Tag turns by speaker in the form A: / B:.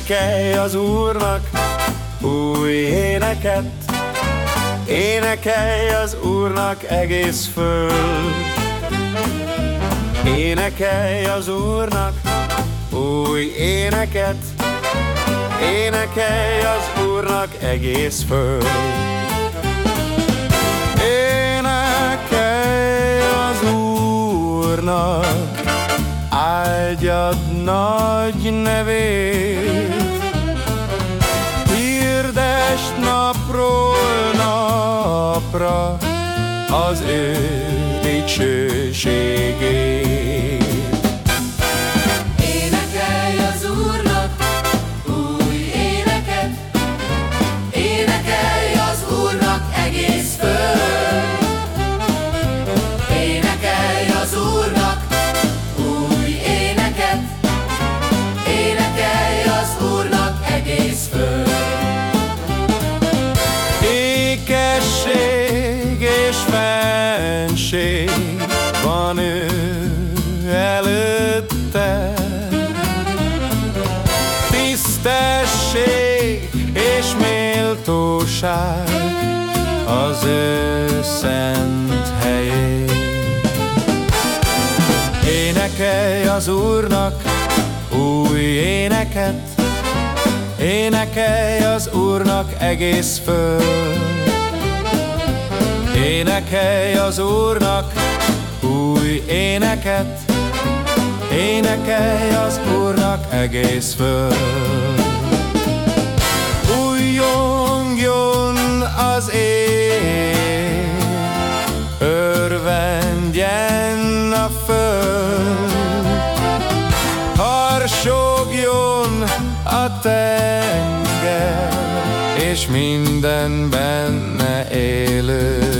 A: Énekelj az Úrnak új éneket, Énekelj az Úrnak egész föld. Énekelj az Úrnak új éneket, Énekelj az Úrnak egész föld. Énekelj az Úrnak, áldjad nagy nevét, napra az ő dicsőségét. Méltóság az ő szent helyén. Énekelj az Úrnak új éneket, Énekelj az Úrnak egész föld. Énekelj az Úrnak új éneket, Énekelj az Úrnak egész föld. Harsogjon a tenger, és minden benne élő.